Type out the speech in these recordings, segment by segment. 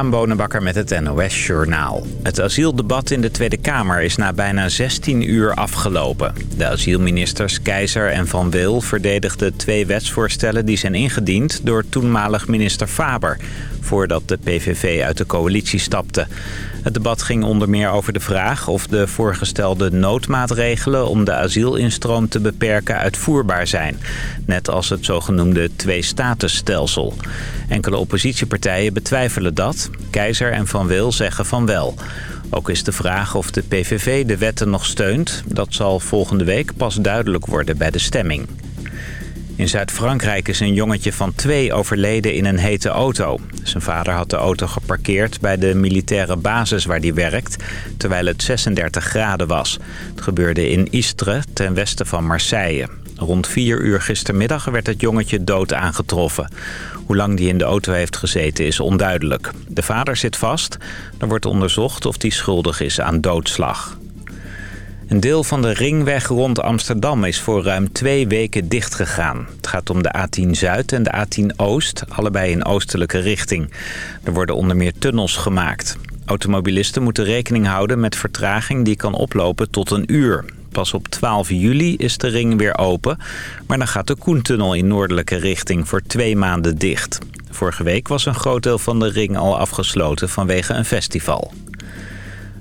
Aan Bonenbakker met het NOS Journaal. Het asieldebat in de Tweede Kamer is na bijna 16 uur afgelopen. De asielministers Keizer en Van Wil verdedigden twee wetsvoorstellen... die zijn ingediend door toenmalig minister Faber... voordat de PVV uit de coalitie stapte. Het debat ging onder meer over de vraag of de voorgestelde noodmaatregelen... om de asielinstroom te beperken uitvoerbaar zijn. Net als het zogenoemde twee-statusstelsel. Enkele oppositiepartijen betwijfelen dat. Keizer en Van Wil zeggen van wel. Ook is de vraag of de PVV de wetten nog steunt. Dat zal volgende week pas duidelijk worden bij de stemming. In Zuid-Frankrijk is een jongetje van twee overleden in een hete auto. Zijn vader had de auto geparkeerd bij de militaire basis waar hij werkt... terwijl het 36 graden was. Het gebeurde in Istres, ten westen van Marseille. Rond 4 uur gistermiddag werd het jongetje dood aangetroffen. Hoe lang die in de auto heeft gezeten is onduidelijk. De vader zit vast. Er wordt onderzocht of hij schuldig is aan doodslag. Een deel van de ringweg rond Amsterdam is voor ruim twee weken dichtgegaan. Het gaat om de A10 Zuid en de A10 Oost, allebei in oostelijke richting. Er worden onder meer tunnels gemaakt. Automobilisten moeten rekening houden met vertraging die kan oplopen tot een uur. Pas op 12 juli is de ring weer open, maar dan gaat de Koentunnel in noordelijke richting voor twee maanden dicht. Vorige week was een groot deel van de ring al afgesloten vanwege een festival.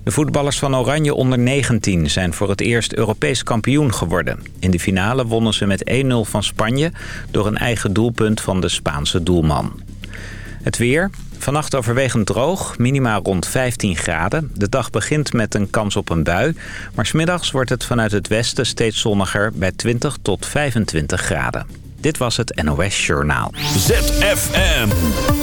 De voetballers van Oranje onder 19 zijn voor het eerst Europees kampioen geworden. In de finale wonnen ze met 1-0 van Spanje door een eigen doelpunt van de Spaanse doelman. Het weer. Vannacht overwegend droog, minima rond 15 graden. De dag begint met een kans op een bui. Maar smiddags wordt het vanuit het westen steeds zonniger bij 20 tot 25 graden. Dit was het NOS Journaal. ZFM.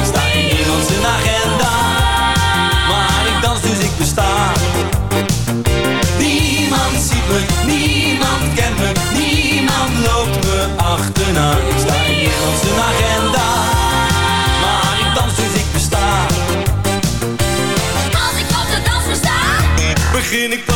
Begin ik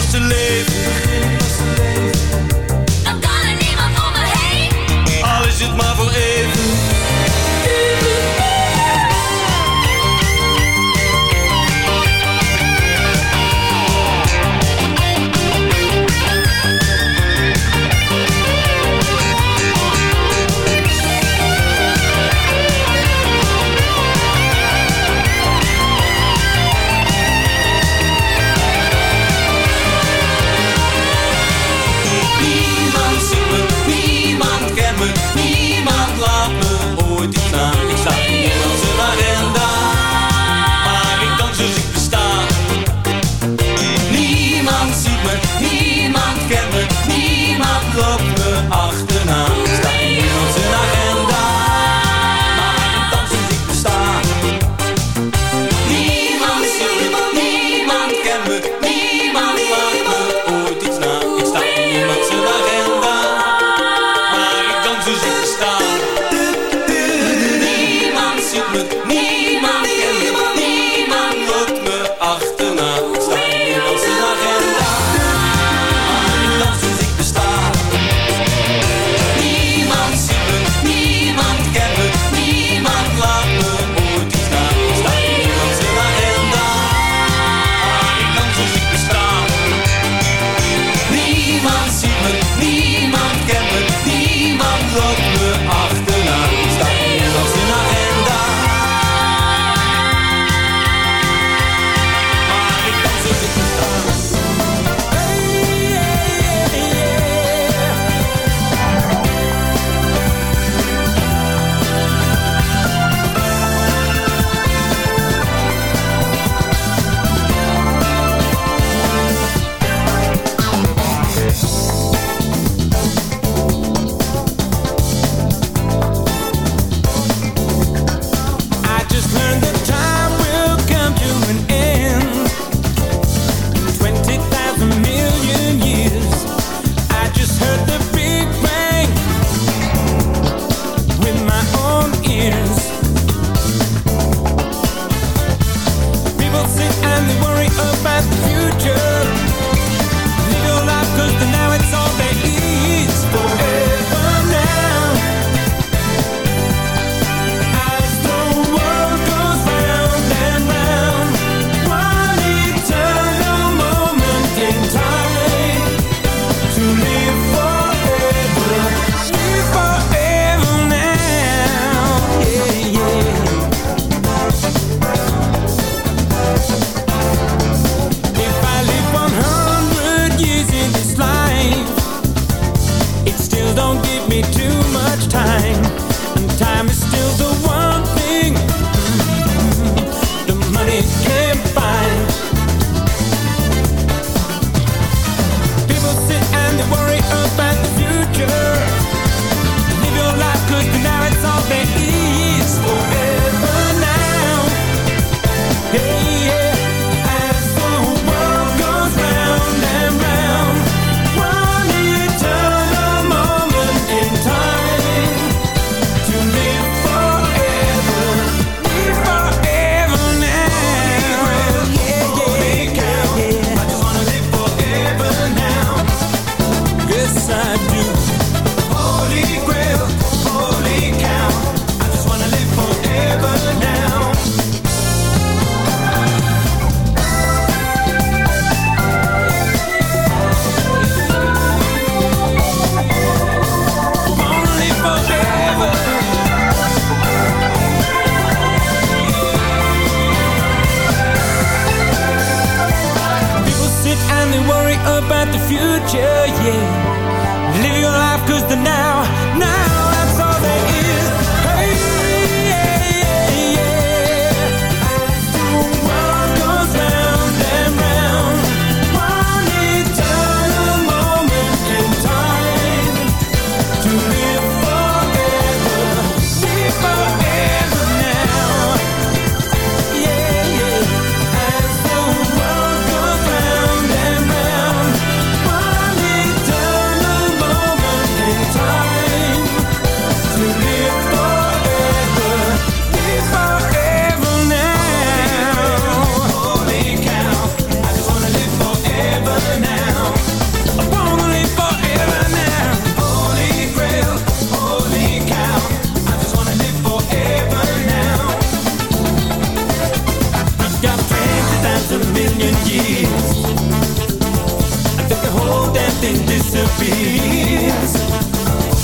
nothing disappears.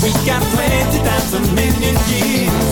We got plenty times a million years.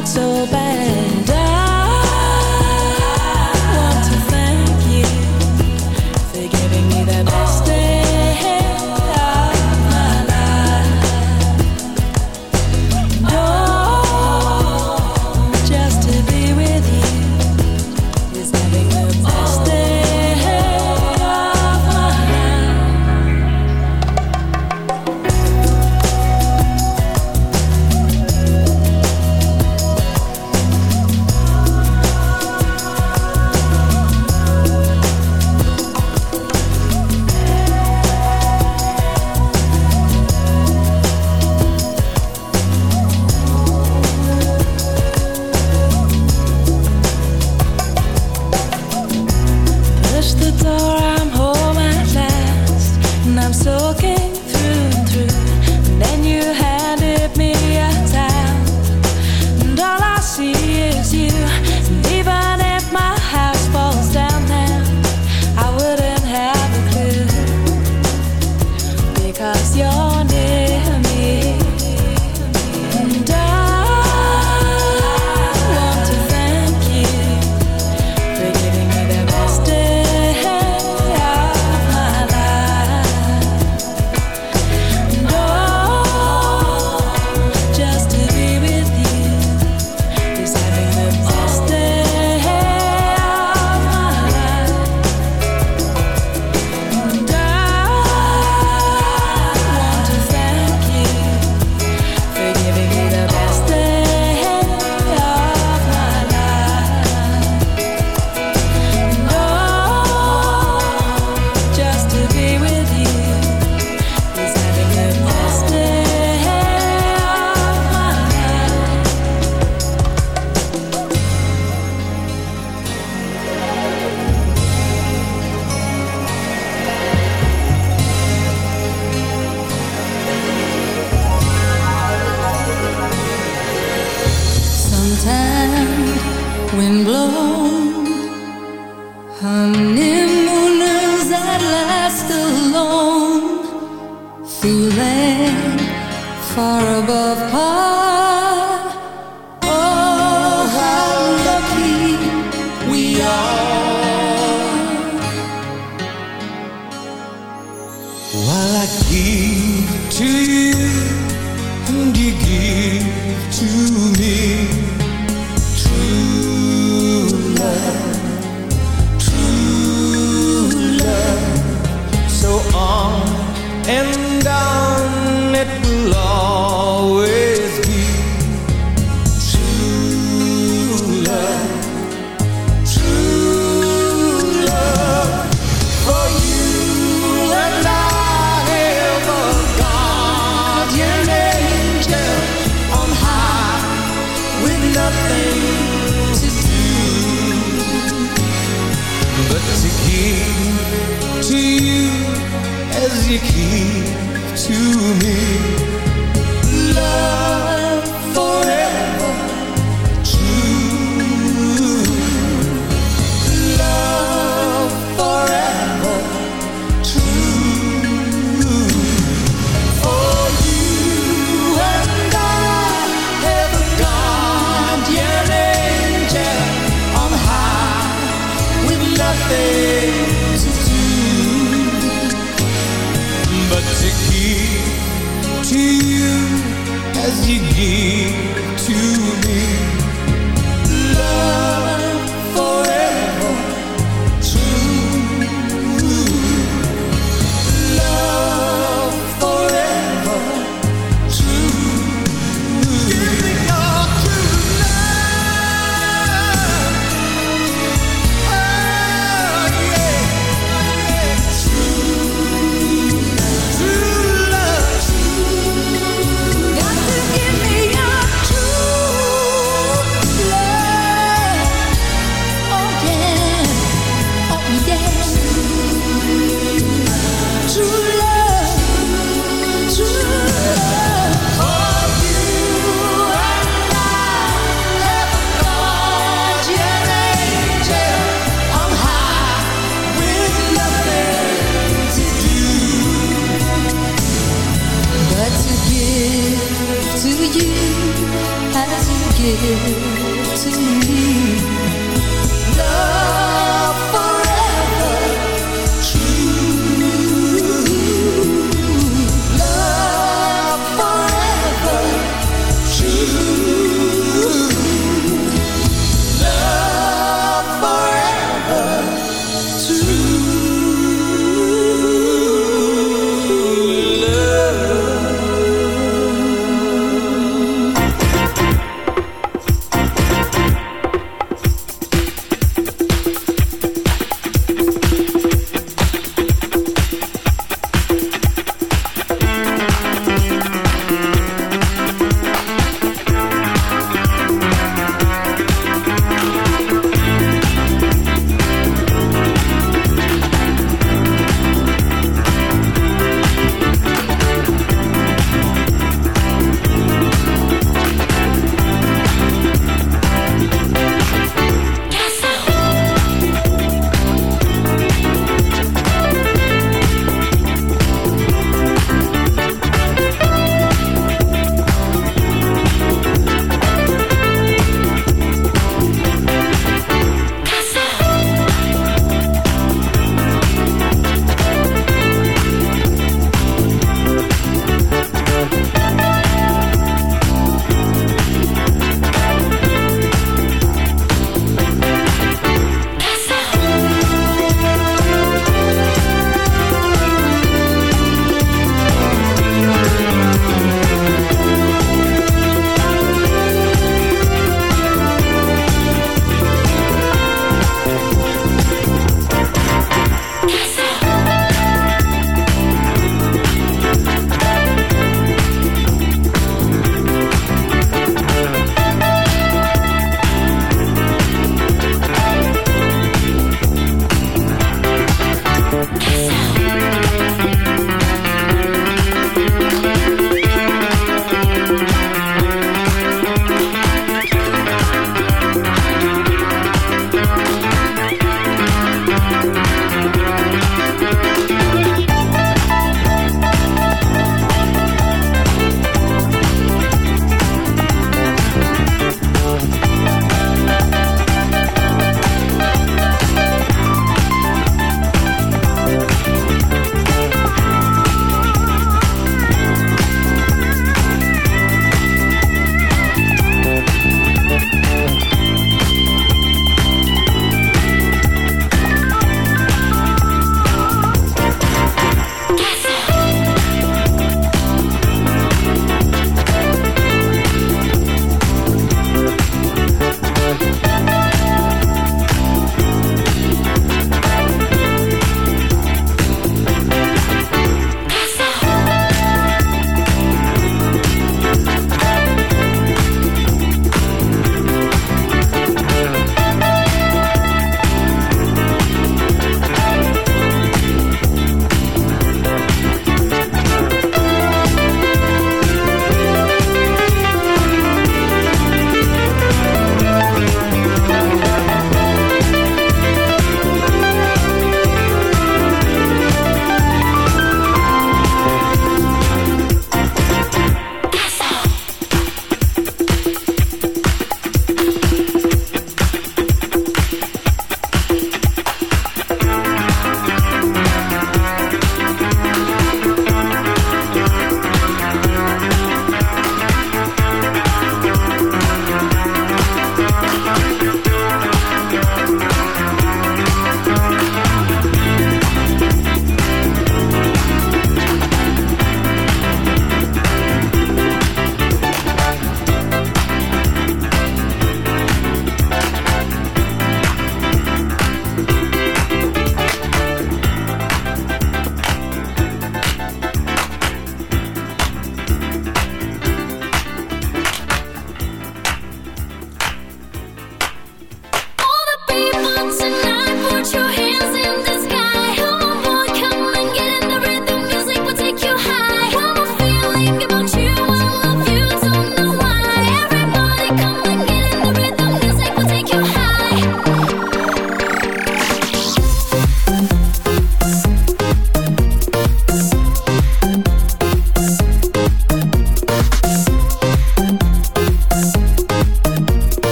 Not so bad.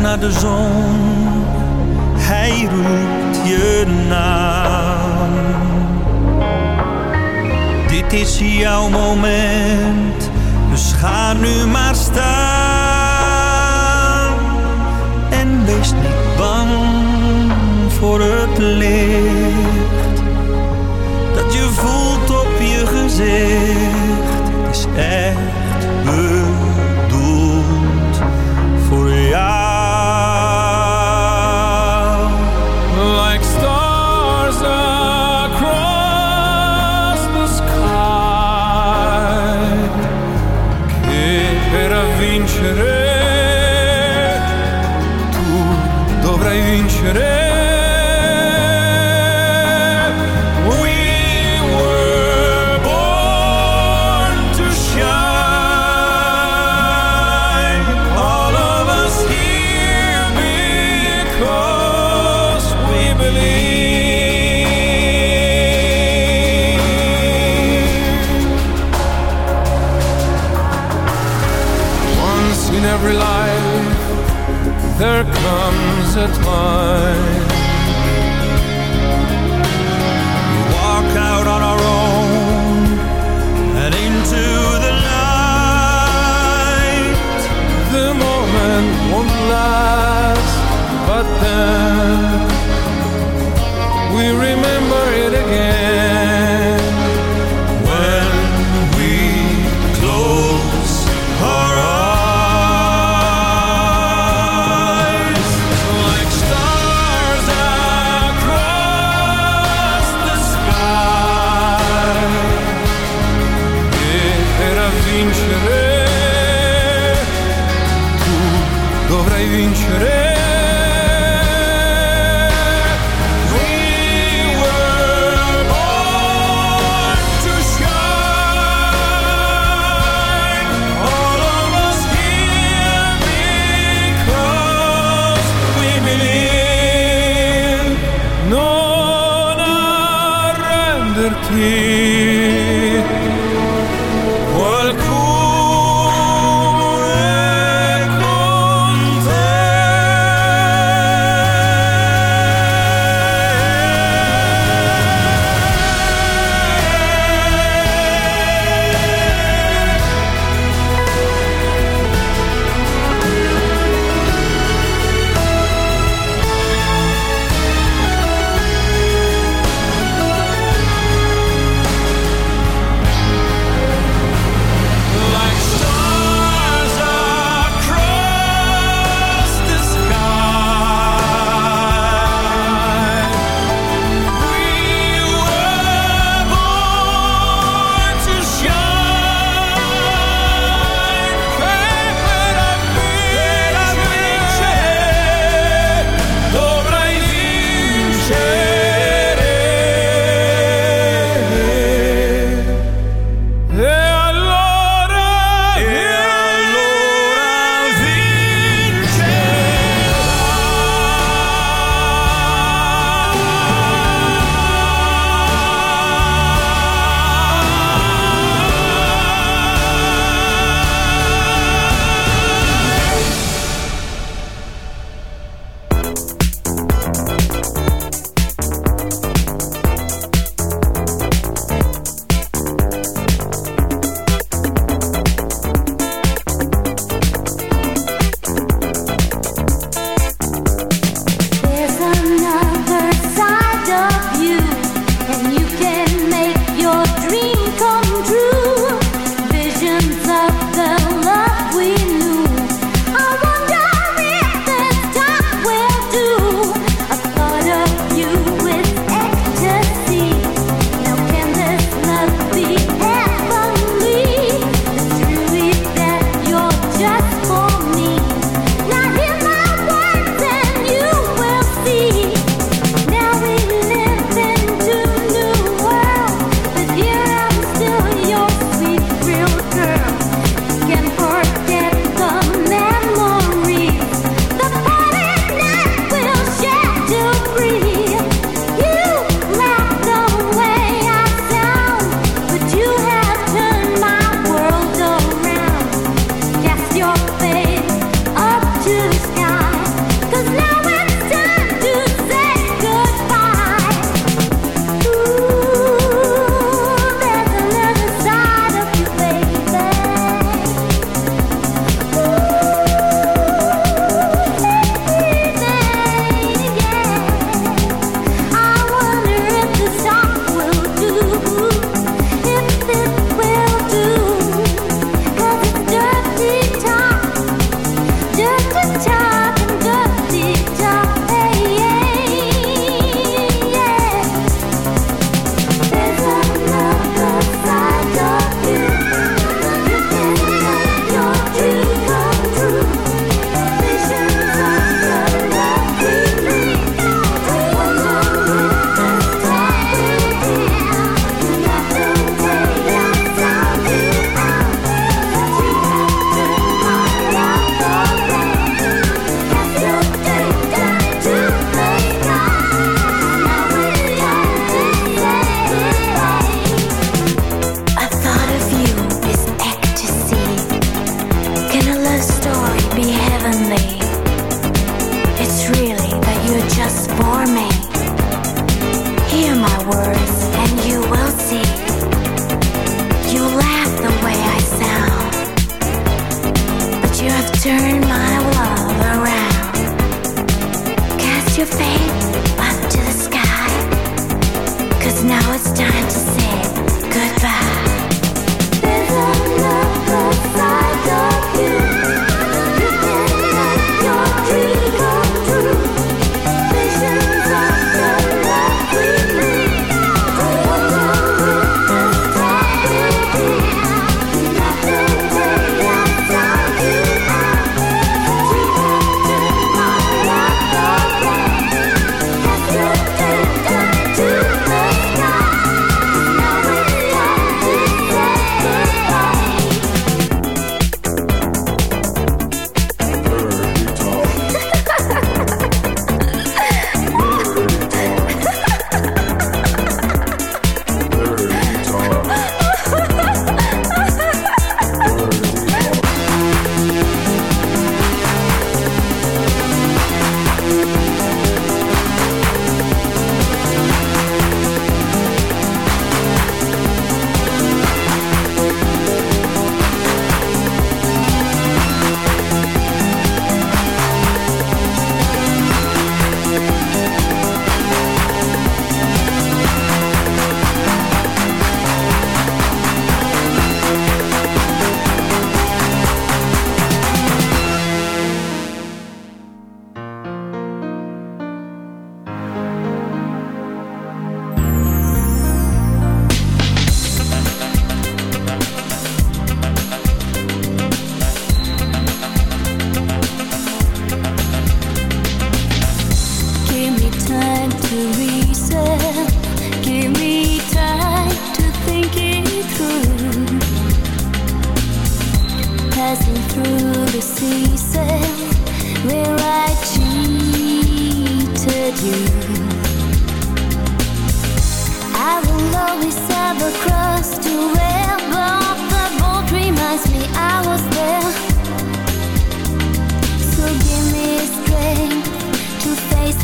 Naar de zon, hij roept je naam. Dit is jouw moment, dus ga nu maar staan. En wees niet bang voor het licht dat je voelt op je gezicht.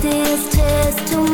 this test to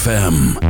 ZFM.